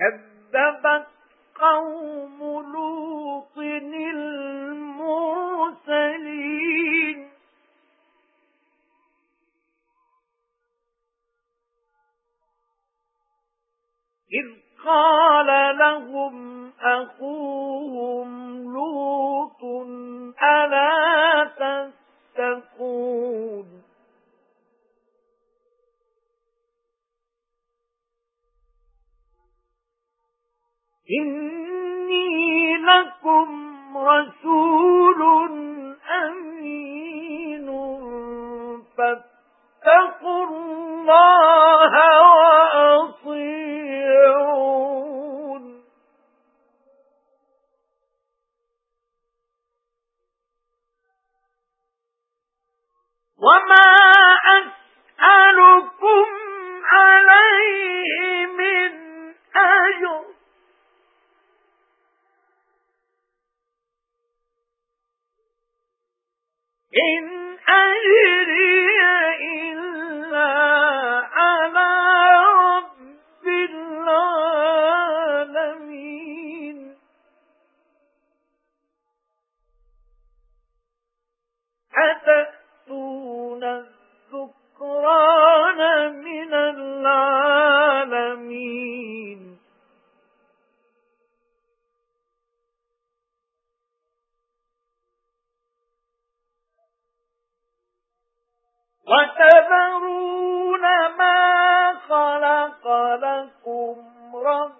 كذبت قوم لوط المرسلين. إذ قال لهم إني لكم رسول أمين فاتقوا الله وأطيعون. وما إن أجري وتذرون ما خلق لكم ربكم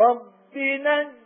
رب نجد